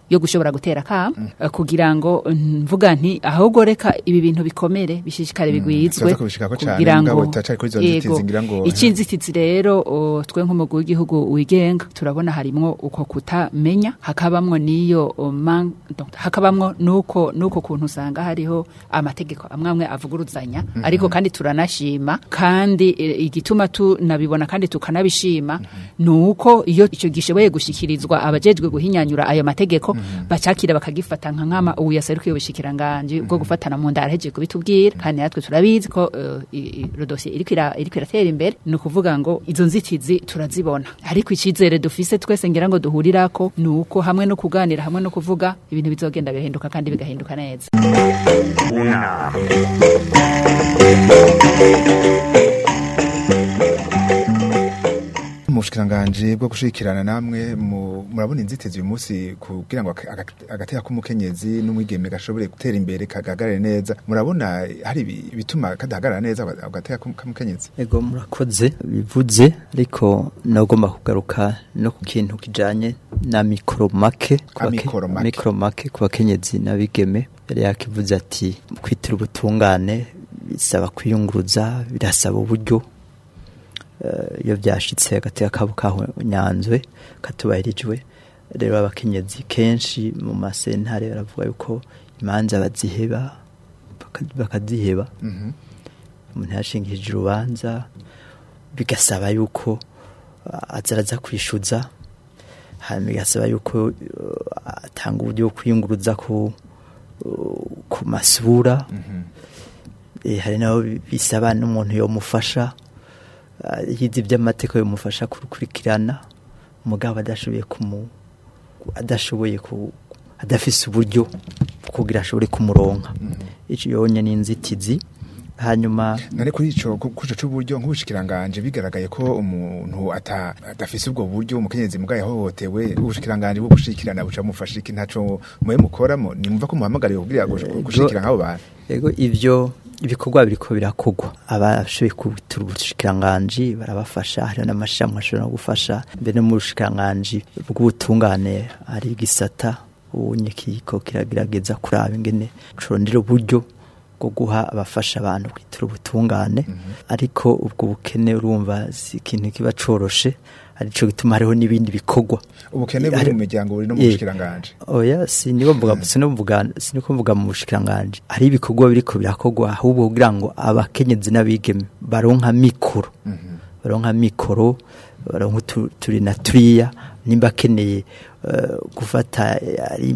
yo gushobora gutera akamo mm. eh, kugira ngo mm, mvuga nti ahubwo reka ibi bintu bikomere bishishikare
mm. bigwizwe
kugira ngo yego
icy'inzitizi
eh. rero twe nk'umugwi w'igihugu wigenga turabona harimo uko kutamenya hakabamwo n'iyo hakabamwo nuko nuko kuntu usanga hariho amategeko amwe amwe avuguruzanya mm-hmm. ariko kandi turanashima kandi eh, igituma tunabibona kandi tukanabishima nuko iyo icyo gishoboye gushikirizwa abajejwe guhinyanyura ayo mategeko mhm. bacakira bakagifata nka nkama ubu yaserukiye ubushikiranganje bwo mhm. gufatana mu ndara heje kubitubwira mhm. kandi natwe turabizi ko eh, rodosiye iriko iratera imbere ni ukuvuga ngo izo nzitizi turazibona ariko icyizere dufise twese ngira ngo duhurira ko nuko hamwe no kuganira hamwe no kuvuga ibintu bizogenda bihinduka kandi bigahinduka neza
mu bwo gushikirana namwe murabona inzitizi uyu munsi kugira ngo agateka k'umukenyezi n'umwigeme gashobore gutera imbere kagahagarare neza murabona hari ibituma kadahagarara neza agateka k'umukenyezi
ego murakoze bivuze ariko nagomba kugaruka no ku kintu kijyanye na mikoromake mikoromake ku bakenyezi n'abigeme yari yakivuze ati kwitira ubutungane bisaba kwiyunguruza birasaba uburyo iyo byashyitse hagati ya y'akabo nyanzwe katubahirijwe rero abakenyezi kenshi mu masentare baravuga yuko imanza baziheba bakaziheba mm-hmm. umuntu yashingije urubanza bigasaba yuko uh, azaraza kwishyuza hanyuma bigasaba yuko uh, atanga uburyo bwo kwiyunguruza ku uh, masura mm-hmm. eh, hari nabo bisaba n'umuntu yamufasha yize iby'amateka bimufasha kurukurikirana umugabo adashoboye kumu adashoboye ku adafise uburyo kugira ashobore kumuronka mm-hmm. icyo yonye inzitizi hanyuma
none kuri ico kuco c'uburyo nk'ubushikiranganje bigaragaye ko umuntu atafise ubwo buryo umukenyezi mugaye hohotewe ubushikiranganje bwo gushikirana buca mufasha iki ntaco muye mukoramo nimva ko muhamagariye kugira gushikira nk'abo bantu
yego ivyo ibikorwa biriko birakogwa abashoboye kubitura ubushikiranganji barabafasha hari n'amashami ashobora gufasha mbere mu bushikiranganje bw'ubutungane hari igisata ubu nyikiko kiragerageza kuraba ingene corondera uburyo bwo guha abafasha abantu kwitura ubutungane mhm. ariko ubwo bukene urumva si ikintu kiba coroshe arico gituma hariho n'ibindi bikorwa
ubukene buri mu miryango buri no mu bushikiranganje
oya si nibo mvuga hmm. si no mvuga si niko mvuga mu bushikiranganje hari ibikogwa biriko birakogwa ahubwo kugira ngo abakenyezi n'abigeme baronka mikoro mhm. baronka mikoro baronka turi na turiya nimba akeneye eh, gufata eh, ari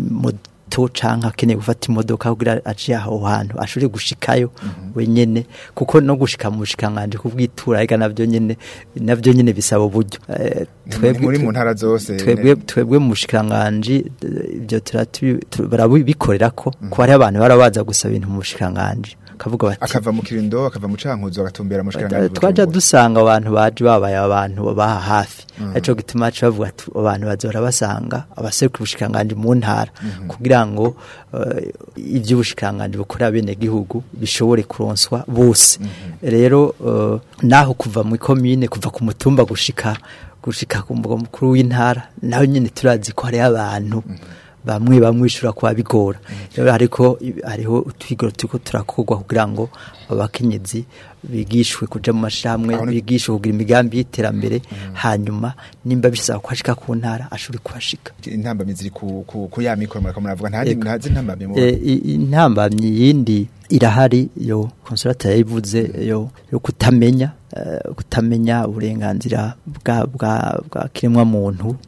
moto canka akeneye gufata imodoka kugira aje aho hantu ashobore gushikayo mhm. wenyene kuko no gushika mu bushikanganje kubwitura ega navyo nyene navyo nyene bisaba uburyo eh, twebwe
muri mu zose
twebwe twebwe mu bushikanganje eh, ibyo turatu ko ko hari abantu barabaza gusaba ibintu mu bushikanganje akavuga bati
akava mu kirindo akava mu cankuzo agatumbera mu
shikiranganje
twaje
dusanga abantu baje babaye abantu baha hafi aco mm. gituma bavuga ati abantu bazora basanga abaseku bushikanganje mu ntara mm-hmm. kugira ngo eh, ibyo bushikanganje bukora bene gihugu bishobore kuronswa bose mm-hmm. rero eh, naho kuva mu komine kuva ku mutumba gushika gushika ku mukuru w'intara naho nyine turazi ko hari abantu mm -hmm. bamwe bamwishyura kwa bigora ariko ariho utwigoro turi turakorwa kugira ngo abakenyezi bigishwe kujya mu
mashamwe
bigishwe kugira imigambi y'iterambere hanyuma nimba bisaba kwashika ku ntara ashuri kwashika
intambamyi ziri ku ya mikoro muravuga ntazi intambamyi
eh, intambamyi yindi irahari yo konsorata yayivuze yo kutamenya eh, kutamenya uburenganzira bwa kiremwa muntu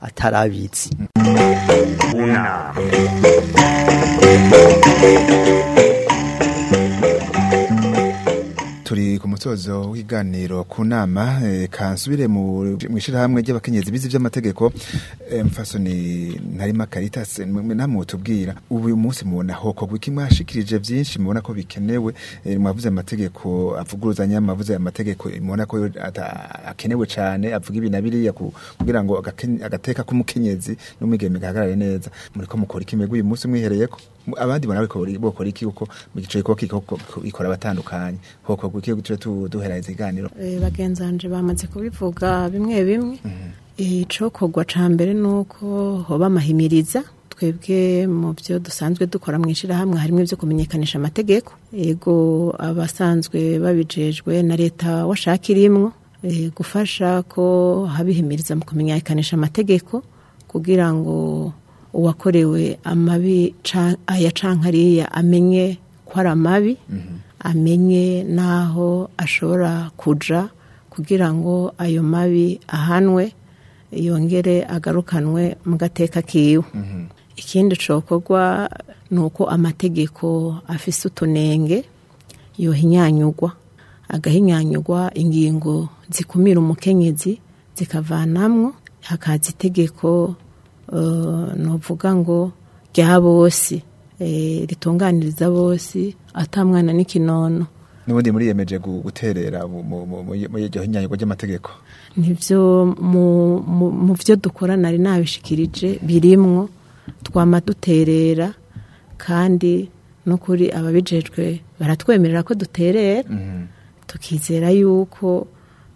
atarabitse
mhm.
turi ku musozo w'iganiro ku nama kansubire mu ishyirahamwe ry'abakenyezi bizi by'amategeko eh, mfasoni ntarima Caritas namutubwira ubu munsi mubona hoko gwiki mwashikirije byinshi mubona ko bikenewe eh, mwavuze amategeko avuguruzanya mwavuze amategeko mubona ko akenewe cyane avuga ibi na biriya kugira ngo agateka k'umukenyezi n'umwigeme gahagarare neza muri ko mukora ikimego uyu munsi mwihereye ko abandi barabikora bokora iki uko mu gice kuko ikora abatandukanye hoko kuko gutura duhereza iganiro
eh, bagenzanje bamaze kubivuga bimwe bimwe mhm. eh, ico kogwa ca mbere nuko hoba bamahimiriza twebwe mu byo dusanzwe dukora mu ishyirahamwe harimo byo kumenyekanisha amategeko ego abasanzwe babijejwe na leta washaka irimwo eh, gufasha ko habihimiriza mu kumenyekanisha amategeko kugira ngo uwakorewe amabi aya cankariya amenye ko ari amabi mhm. amenye n'aho ashobora kujya kugira ngo ayo mabi ahanwe yongere agarukanwe mu gateka kiwe mhm. ikindi cokorwa ni uko amategeko afise utunenge yohinyanyugwa agahinyanyugwa ingingo zikumira umukenyezi zikavanamwo hakaza itegeko Eh, ntuvuga ngo rya bose eh, ritunganiriza bose atamwana n'ikinono
n'ubundi muriyemeje guterera mu ihinyanirwa ry'amategeko
nibyo mu byo dukora nari nabishikirije birimwo twama duterera kandi n'ukuri ababijejwe baratwemerera ko duterera mm-hmm. tukizera yuko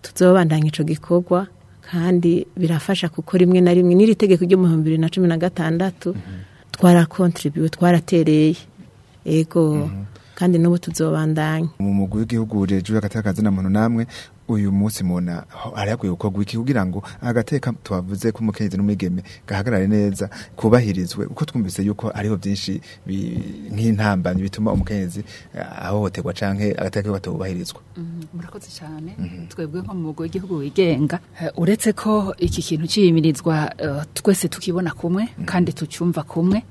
tuzobandanya icyo gikorwa kandi birafasha kuko rimwe na rimwe n'iri tegeko ry'ibihumbi bibiri na cumi na gatandatu twarakontribuwe twaratereye yego mhm. kandi n'ubu tuzobandanya
mu mugwi w'igihugu hejuru hagati y'akazi na muntu namwe uyu munsi mubona hari hakwiye gukorwa iki kugira ngo agateka tubavuze ko umukenyezi n'umwigeme gahagarare neza kubahirizwe kuko twumvise yuko ariho byinshi nk'intambamyi bituma umukenyezi eh, ahohoterwa canke agateka katubahirizwa mhm.
murakoze cyane mhm. twebwe nko mu rugo rw'igihugu wigenga eh, uretse ko iki kintu cyiyimirizwa eh, twese tukibona kumwe mhm. kandi tucyumva kumwe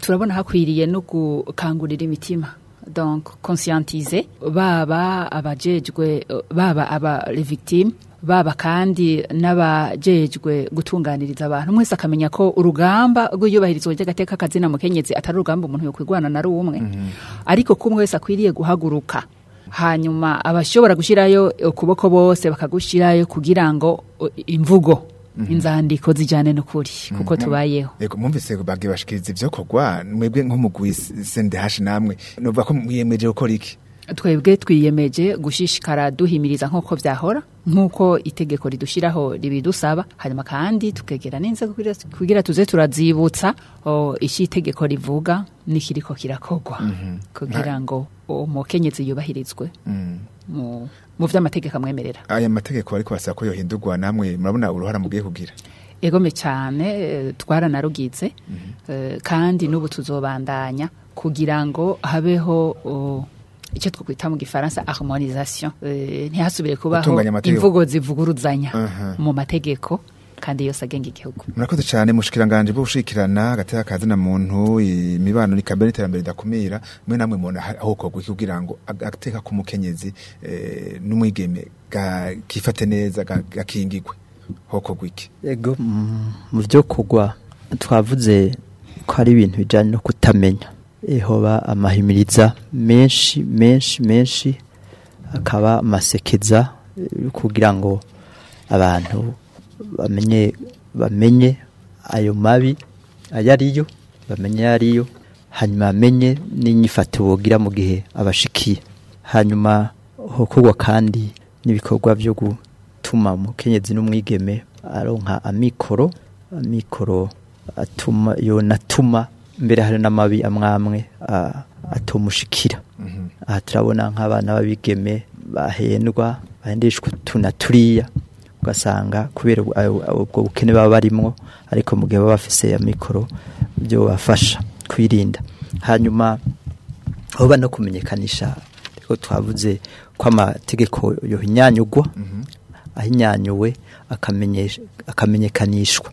turabona hakwiriye no gukangurira imitima donc conscientiser baba abajejwe baba aba les victimes baba kandi n'abajejwe gutunganiriza abantu mwese akamenya ko urugamba rw'iyubahirizwa ry'agateka kazina mukenyezi atari urugamba umuntu yokwigwana na rumwe mm -hmm. ariko kumwe wese akwiriye guhaguruka hanyuma abashobora gushyirayo ukuboko bose bakagushyirayo kugira ngo imvugo Mhm. inzandiko zijyane n'ukuri mhm. kuko tubayeho
yego mwumvise bagibashikiriza ibyo kogwa mwebwe nk'umugwi sendehashe namwe nuvuga ko mwiyemeje gukora iki
twebwe twiyemeje gushishikara duhimiriza nk'uko byahora nk'uko itegeko ridushyiraho ribidusaba hanyuma kandi tukegera neza kugira tuze turazibutsa icyo itegeko rivuga n'ikiriko kirakogwa mhm. kugira ngo umukenyezi yubahirizwe mm. mu by'amategeko amwemerera
aya mategeko ariko basaba ko yohindurwa namwe murabona uruhara mugiye kugira
egome cyane e, twaranarugize mhm. e, kandi n'ubu tuzobandanya kugira ngo habeho icyo twakwita mu gifaransa harmonisation eh, ntihasubire kubaho imvugo zivuguruzanya mu mategeko kandi yose agenga igihugu
murakoze cyane mushikiranganje bwo gushikirana hagati y'akazi na muntu imibano ni kamere iterambere ridakumira mwe namwe mubona aho kugira ngo agateka ku mukenyezi eh, n'umwigeme kifate neza gakingigwe ho kogwa
mm, mu byo kugwa twavuze ko ari ibintu bijyanye no kutamenya hoba amahimiriza menshi menshi menshi akaba masekeza kugira ngo abantu bamenye bamenye ayo mabi ayo ariyo bamenye ayo ariyo hanyuma bamenye n'inyifato bogira mu gihe abashikiye hanyuma hokorwa kandi n'ibikorwa byo gutuma umukenyezi n'umwigeme aronka amikoro amikoro atuma yonatuma mbere hari n'amabi amwamwe atuma ushikira mhm. aha turabona nk'abana b'abigeme bahendwa bahendeshwa utuna turiya ugasanga kubera ubwo bukene baba barimwo ariko mu gihe baba bafise ya mikoro byo bafasha kwirinda hanyuma aho no kumenyekanisha ariko twavuze ko amategeko yohinyanyugwa mhm. ahinyanyuwe akamenyekanishwa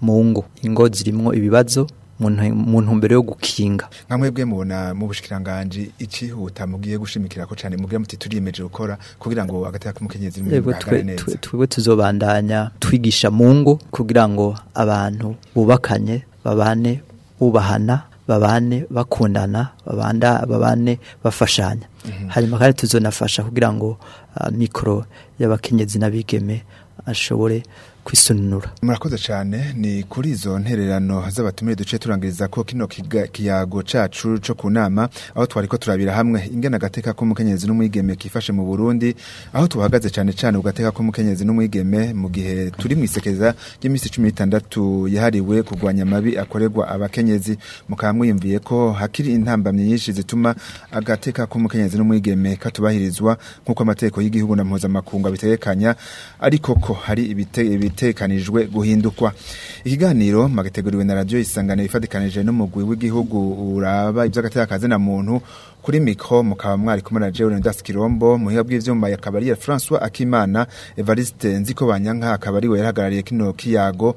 mu ingo zirimo ibibazo muntu mbere yo gukinga
nka mwebwe mubona mu bushikiranganje ikihuta mugiye gushimikira ko cyane mubwira muti turiyemeje gukora kugira ngo mu
y'akumukenyezi
neza
twebwe tuzobandanya twigisha mu kugira ngo abantu bubakanye babane bubahana babane bakundana babanda babane bafashanya mhm. hanyuma kandi tuzonafasha kugira ngo ah, mikoro y'abakenyezi n'abigeme ashobore kwisunura
murakoze cyane ni kuri izo ntererano z'abatumire duce turangiriza ko kino kiyago cyacu cyo ku nama aho twari ko turabira hamwe ingana agateka k'umukenyezi n'umwigeme kifashe mu burundi aho tuhagaze cyane cyane ugateka k'umukenyezi n'umwigeme mu gihe turi mu isekeza ry'iminsi cumi n'itandatu yahariwe kurwanya amabi akorerwa abakenyezi mukaba ko hakiri intambamyi nyinshi zituma agateka k'umukenyezi n'umwigeme katubahirizwa nk'uko amategeko y'igihugu na mpuzamakungu abitegekanya ariko ko hari ibite itekanijwe guhindukwa ikiganiro magateguriwe na radio isangano ifatikanije n'umugwi w'igihugu uraba iby'agatakaza na muntu kuri mikro mukaba mwari kumwe na Jeune Das Kirombo muhiga bw'ivyuma yakaba ari François Akimana Evariste Nziko Banyanka akaba ari we yarahagarariye kino kiyago